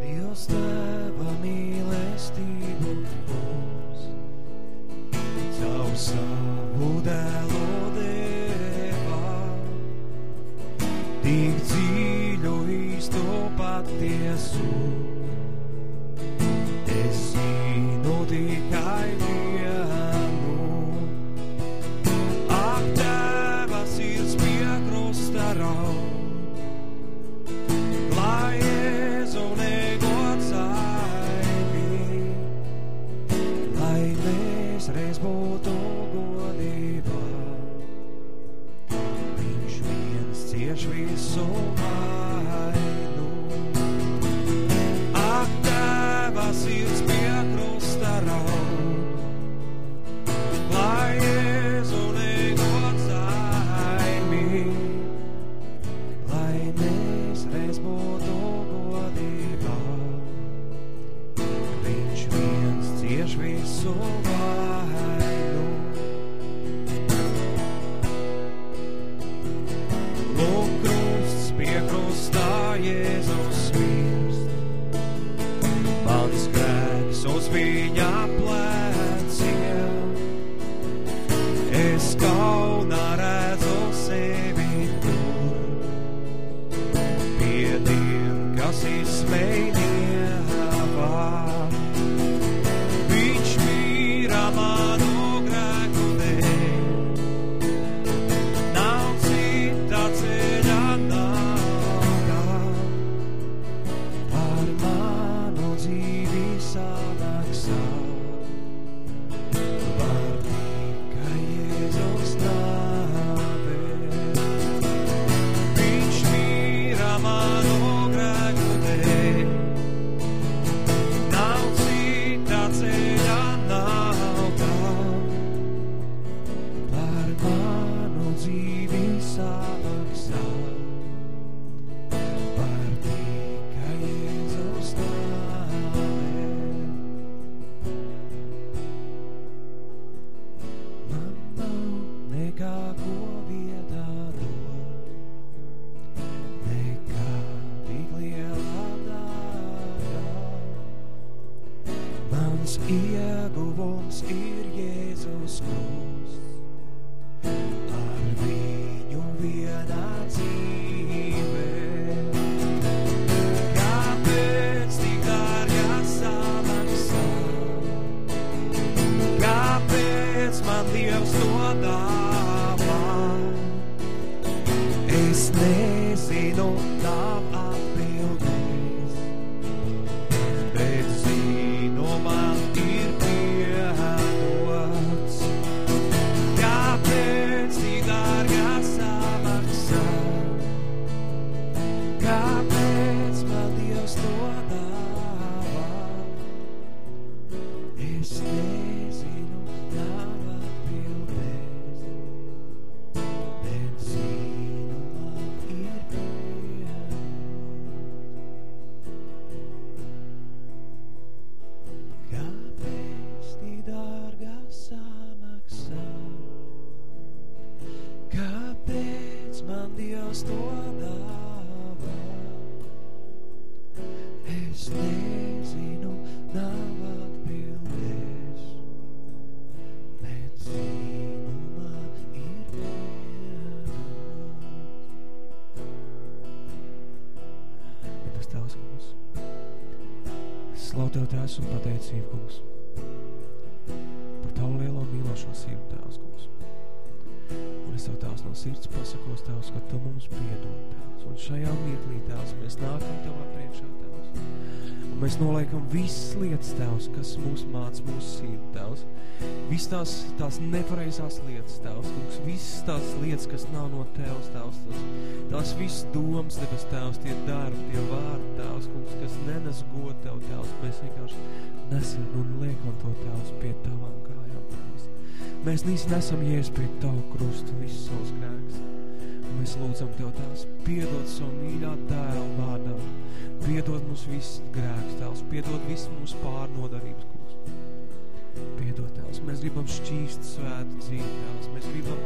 Dievs tēva patiesu. Es Kāpēc man Dievs to mums piedod, Tēvs. Un šajā mirklī, Tēvs, mēs nākam Tavā priekšā, Tēvs. Un mēs noliekam visas lietas, Tēvs, kas mūs māc mūsu sirdi, Tēvs. Viss tās, tās nepareizās lietas, Tēvs, kungs. Visas tās lietas, kas nav no Tēvs, Tēvs. Tās, tās visas domas, debes, Tēvs, tie darbi, tie vārdi, Tēvs, kungs, kas nenes god Tev, Tēvs. Mēs vienkārši nesam un liekam to, Tēvs, pie Tavām kājām, Tēvs. Mēs nesam jēs pie Tavu krustu visus savus grēkus. Mēs lūdzam Tev, Tēvs, piedod savu mīļā dēlu vārdā. Piedod mums visus grēkus, Tēvs. Piedod visu mums pārnodarības, kungs. Piedod, Tēvs. Mēs gribam šķīst svētu dzīvi, Tēvs. Mēs gribam,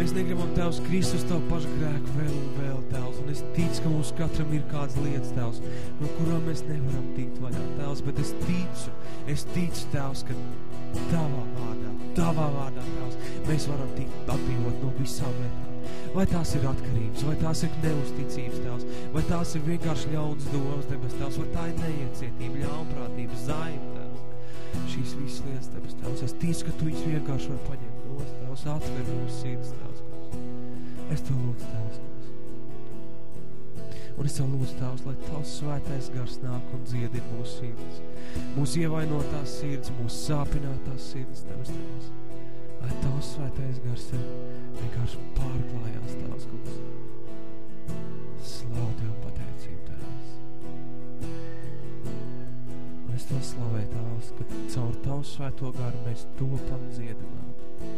mēs negribam, Tēvs, Kristus Tavu pašu grēku vēl un vēl, Tēvs. Un es ticu, ka mums katram ir kāds lietas, Tēvs, no kurām mēs nevaram tikt vaļā, Tēvs. Bet es ticu, es ticu, Tēvs, ka Tavā vārdā, Tavā vārdā, Tēvs, mēs varam tikt atbrīvot no visām lietām. Vai tās ir atkarības, vai tās ir neusticības, Tēvs, vai tās ir vienkārši ļaunas domas, debes, Tēvs, vai tā ir neiecietība, ļaunprātība, zaima, Tēvs. Šīs visas lietas, debes, Tēvs, es ticu, ka Tu viņus vienkārši var paņemt nost, Tēvs, atver mūsu sirds, Tēvs, kungs. Es Tev lūdzu, Tēvs, kungs. Un es Tev lūdzu, Tēvs, lai Tavs svētais gars nāk un dziedi mūsu sirds. Mūsu ievainotās sirds, mūsu sāpinātās sirds, Tēvs, Tēvs. Lai Tavs svētais gars ir vienkārši pārklājās, Tēvs, kungs. Slavu Tev pateicību, Tēvs. Un es Tev slavēju, Tēvs, ka caur Tavu svēto garu mēs topam dziedināti.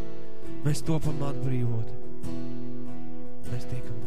Mēs topam atbrīvoti. Mēs tiekam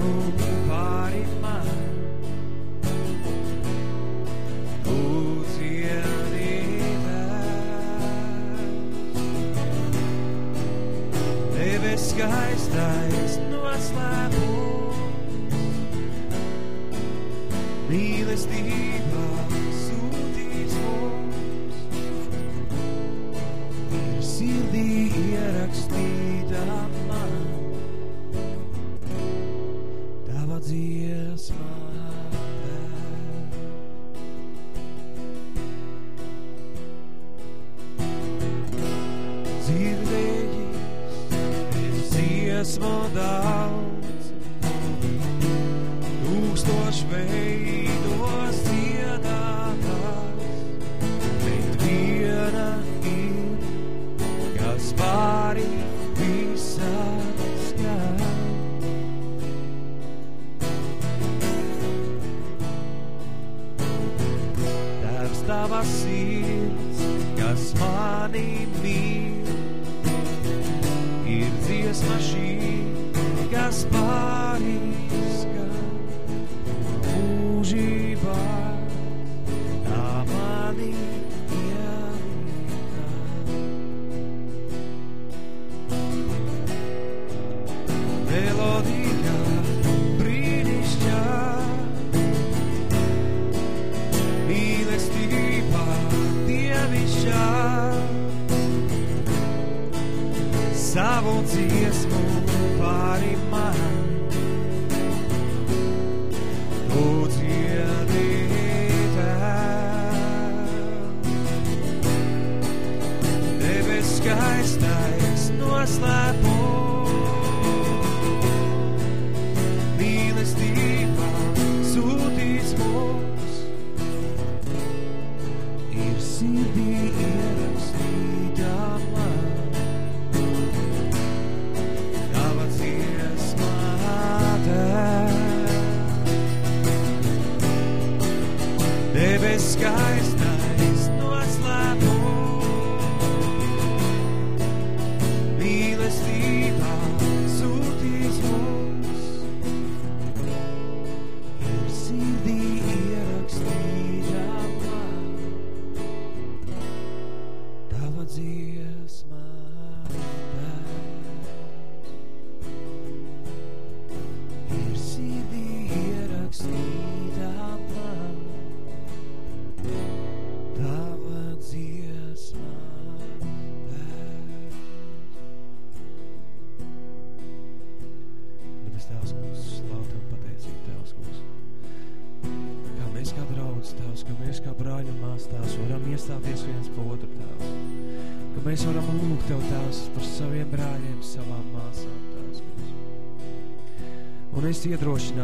Ooh.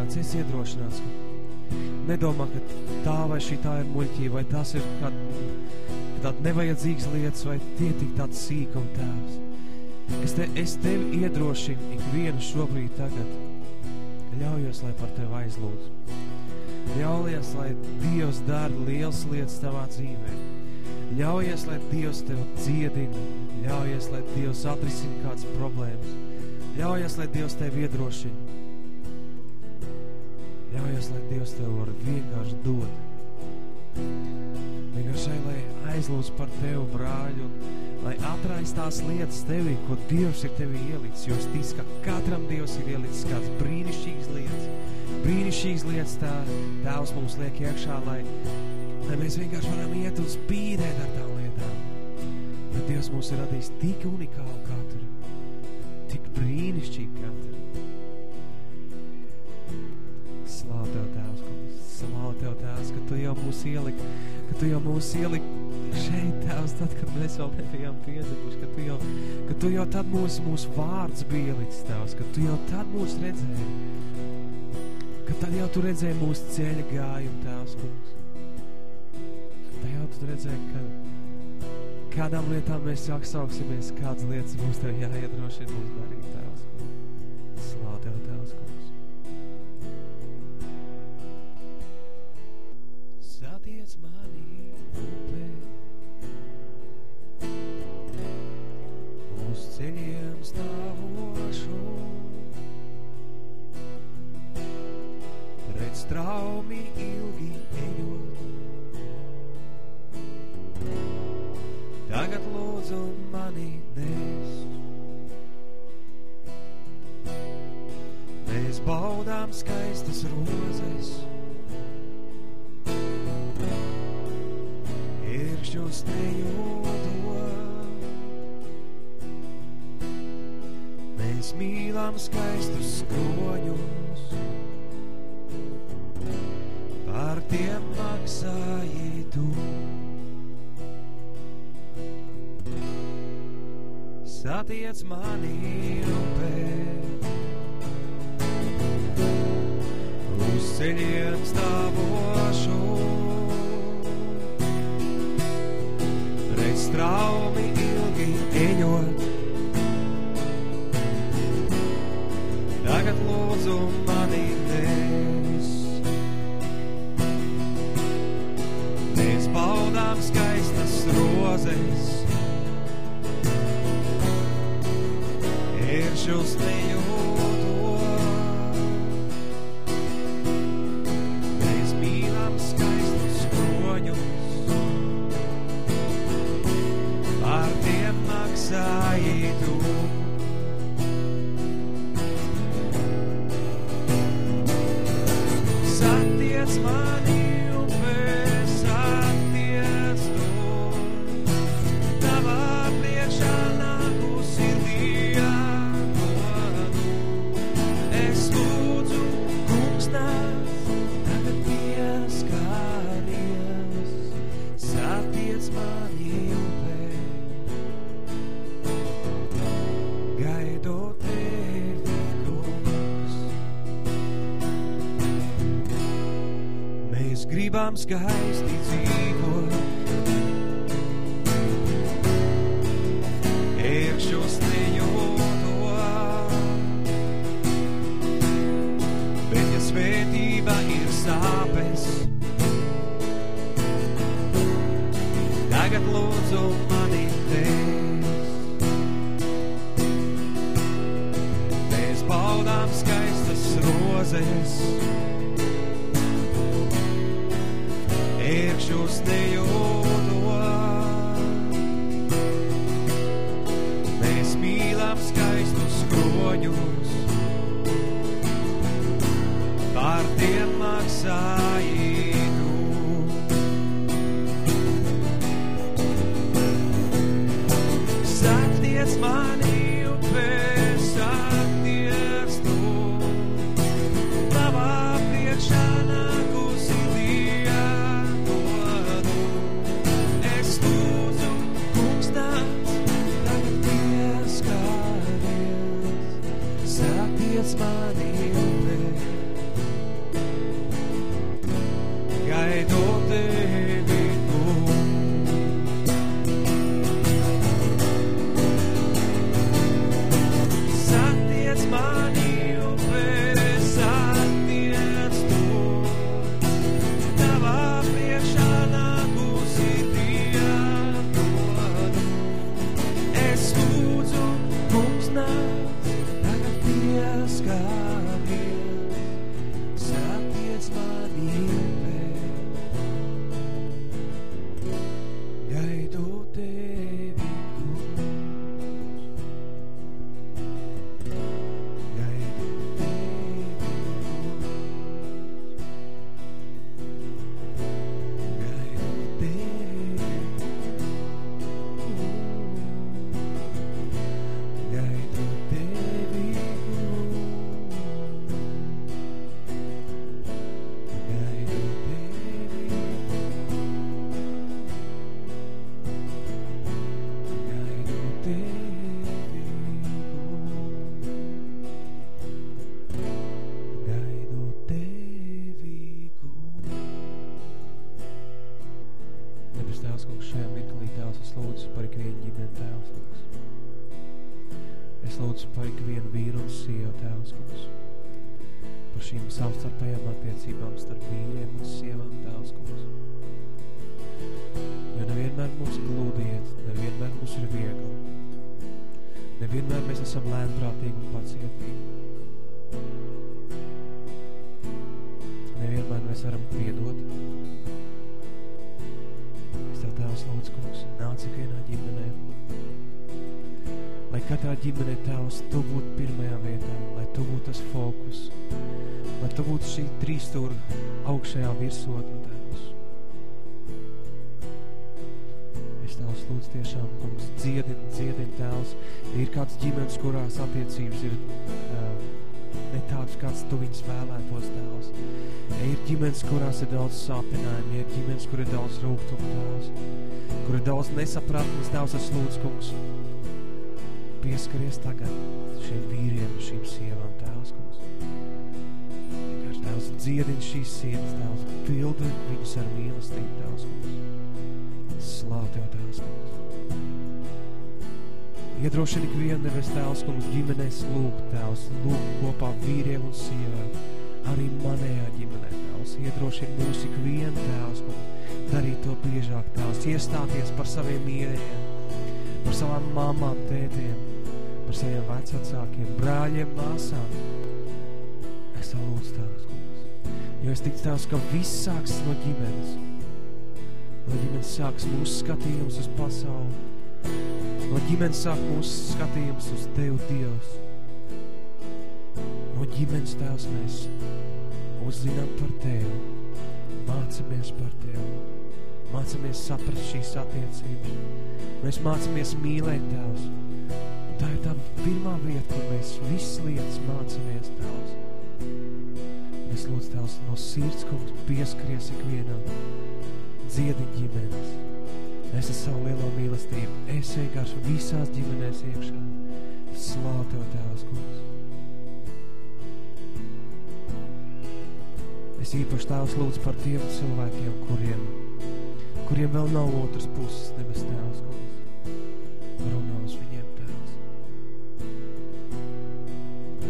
Iedrošināts, es iedrošināts, nedomā, ka tā vai šī tā ir muļķība, vai tas ir kād, tāda nevajadzīgas lietas, vai tie tik tāds sīkumi, Tēvs. Es, te, es tevi iedrošinu ikvienu šobrīd tagad. Ļaujos, lai par tevi aizlūdzu. Ļaujies, lai Dievs dara liels lietas tavā dzīvē. Ļaujies, lai Dievs tev dziedina. Ļaujies, lai Dievs atrisina kādas problēmas. Ļaujies, lai Dievs tevi iedrošina. Ļaujies, lai Dievs tev var vienkārši dot. Vienkārši, lai aizlūdz par tevi, brāļu, un lai atrais tās lietas tevī, ko Dievs ir tevī ielicis. Jo es ticu, ka katram Dievs ir ielicis kāds brīnišķīgs lietas. Brīnišķīgas lietas tā, Tēvs mums liek iekšā, lai, lai mēs vienkārši varam iet un spīdēt ar tām lietām. Bet Dievs mums ir radījis tik unikālu katru, tik brīnišķīgu katru. Jau mūs ieliki, ka Tu jau mūs ieliki šeit, Tēvs, tad, kad mēs vēl nebijām piedzimuši, ka Tu jau, ka tu jau tad mūsu, mūsu vārds bija ielicis, Tēvs, ka Tu jau tad mūs redzēji, ka tad jau Tu redzēji mūsu ceļa gājumu, Tēvs, kungs. Tad jau Tu redzēji, ka kādām lietām mēs atsauksimies, kādas lietas mums Tev jāiedrošina mums darīt, Tēvs, kungs. straumi ilgi ejot. Tagad lūdzu mani nes. Mēs baudām skaistas rozes, iekšķos nejūdot. Mēs mīlām skaistus skroņus, tiem maksāji tu. Satiec mani upē, uz ceļiem stāvu my name. I'm sky. Kurās attiecības ir uh, ne tādas, kāds Tu viņas vēlētos, Tēvs. Ir ģimenes, kurās ir daudz sāpinājumi, ir ģimenes, kur ir daudz rūgtumu, Tēvs. Kur ir daudz nesapratnes, Tēvs, es lūdzu, kungs. Pieskaries tagad šiem vīriem, šīm sievām, Tēvs, kungs. Vienkārši, Tēvs, dziedin šīs sirds, Tēvs, pildi viņus ar mīlestību, Tēvs, kungs. Slāv Tev, Tēvs, kungs. Iedrošini ikvienu debes Tēvs, kungs, ģimenēs lūk, Tēvs, lūk kopā vīriem un sievām, arī manējā ģimenē, Tēvs, iedrošini mūs ikvienu, Tēvs, kungs, darīt to biežāk, Tēvs, iestāties par saviem mīrējiem, par savām mamām, tētiem, par saviem vecvecākiem, brāļiem, māsām. Es Tev lūdzu, Tēvs, kungs, jo es ticu, Tēvs, ka viss sāks no ģimenes. No ģimenes sāks mūsu skatījums uz pasauli, No ģimenes sāk mūsu skatījums uz Tevu, Dievs. No ģimenes Tēvs mēs uzzinām par Tevi, mācamies par Tevi, mācamies saprast šīs attiecības. Mēs mācamies mīlēt Tēvs. Tā ir tā pirmā vieta, kur mēs visas lietas mācamies Tēvs. Es lūdzu Tēvs no sirds, kungs, pieskaries ikvienam, dziedi ģimenes Es ar savu lielo mīlestību, es vienkārši visās ģimenēs iekšā. Slāv Tev, Tēvs, kungs. Es īpaši Tēvs lūdzu par tiem cilvēkiem, kuriem, kuriem vēl nav otras puses, debes Tēvs, kungs. Runā uz viņiem, Tēvs.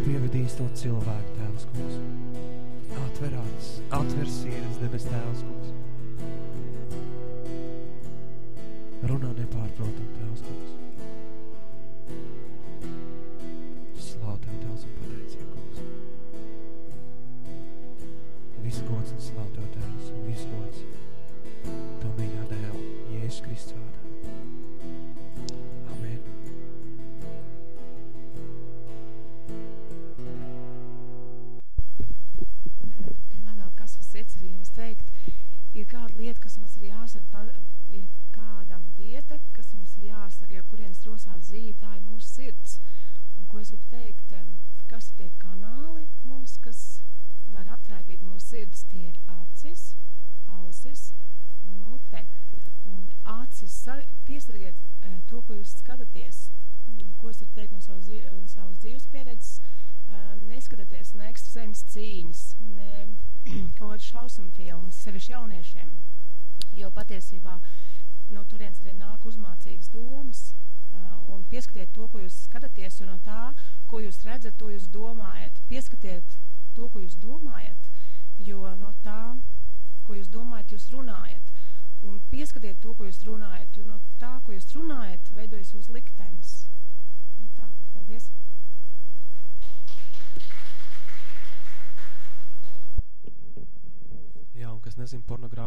Pievedīs to cilvēku, Tēvs, kungs. Atver acis, atver sirds, debes Tēvs, kungs. Runā nepārprotam, Tēvs, kungs. Slāv Tev, Tēvs, un pateicību, kungs. Viss gods un slāv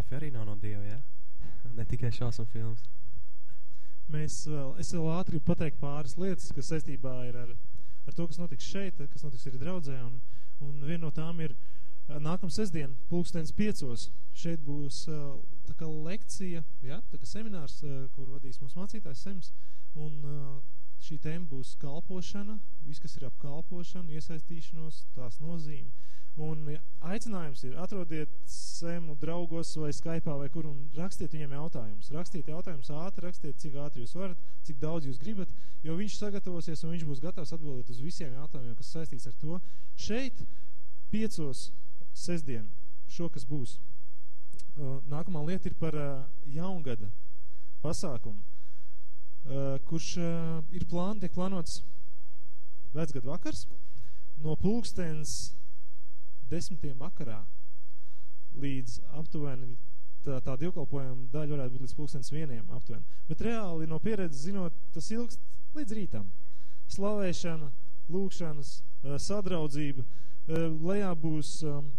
pornogrāfija arī nav no Dieva, jā? Ne tikai šausmu filmas. Mēs vēl, es vēl ātri pateikt pāris lietas, kas saistībā ir ar, ar to, kas notiks šeit, kas notiks arī draudzē, un, un viena no tām ir nākam sestdien, pulkstens piecos. Šeit būs tā kā lekcija, ja, tā kā seminārs, kur vadīs mums mācītājs Sems, un šī tēma būs kalpošana, viss, kas ir ap kalpošanu, iesaistīšanos, tās nozīme. Un aicinājums ir atrodiet semu draugos vai Skype'ā vai kur un rakstiet viņiem jautājumus. Rakstiet jautājumus ātri, rakstiet, cik ātri jūs varat, cik daudz jūs gribat, jo viņš sagatavosies un viņš būs gatavs atbildēt uz visiem jautājumiem, kas saistīts ar to. Šeit piecos sestdien, šo, kas būs. Uh, Nākamā lieta ir par uh, jaungada pasākumu, uh, kurš ir plān, tiek plānots vecgad vakars no pulkstens desmitiem vakarā līdz aptuveni tā, tā dievkalpojuma daļa varētu būt līdz pulkstens vieniem aptuveni. Bet reāli no pieredzes zinot, tas ilgst līdz rītam. Slavēšana, lūkšanas, eh, sadraudzība, eh, lejā būs um,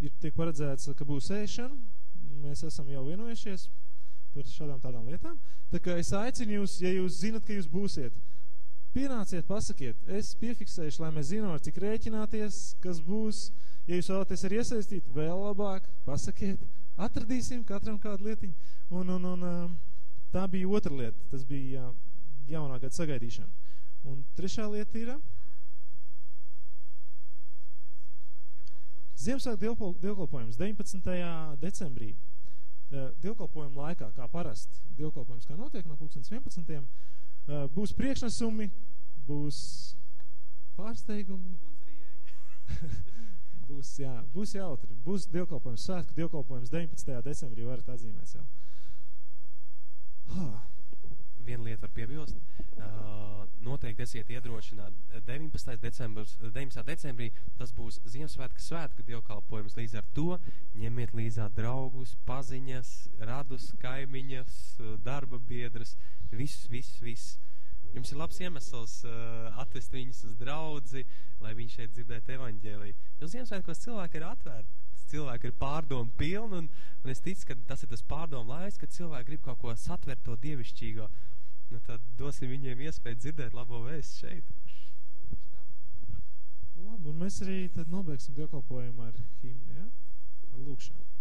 ir tiek paredzēts, ka būs ēšana. Mēs esam jau vienojušies par šādām tādām lietām. Tā kā es aicinu jūs, ja jūs zinat, ka jūs būsiet, pienāciet, pasakiet. Es piefiksēšu, lai mēs zinām, ar cik rēķināties, kas būs. Ja jūs vēlaties arī iesaistīt, vēl labāk, pasakiet. Atradīsim katram kādu lietiņu. Un, un, un um, tā bija otra lieta. Tas bija jaunā gada sagaidīšana. Un trešā lieta ir Ziemassvētku dievkalpojums 19. decembrī. Dievkalpojuma laikā, kā parasti, dievkalpojums kā notiek no 2011. Būs priekšnesumi, būs pārsteigumi. būs, jā, būs jautri. Būs dievkalpojums, svētku dievkalpojums 19. decembrī varat atzīmēt sev. Oh. Vienu lietu var piebilst. Uh, noteikti esiet iedrošināti 19. Decembrs, 19. decembrī tas būs Ziemassvētku svētku dievkalpojums. Līdz ar to ņemiet līdzā draugus, paziņas, radus, kaimiņas, darba biedras, viss, viss, viss. Jums ir labs iemesls uh, atvest viņus uz draudzi, lai viņi šeit dzirdētu evaņģēliju. Jo Ziemassvētkos cilvēki ir atvērti cilvēki ir pārdomu pilni, un, un es ticu, ka tas ir tas pārdomu laiks, kad cilvēki grib kaut ko satvert to dievišķīgo. Nu, tad dosim viņiem iespēju dzirdēt labo vēstu šeit. Labi, un mēs arī tad nobeigsim dievkalpojumu ar himnu, ja? Ar lūkšanu.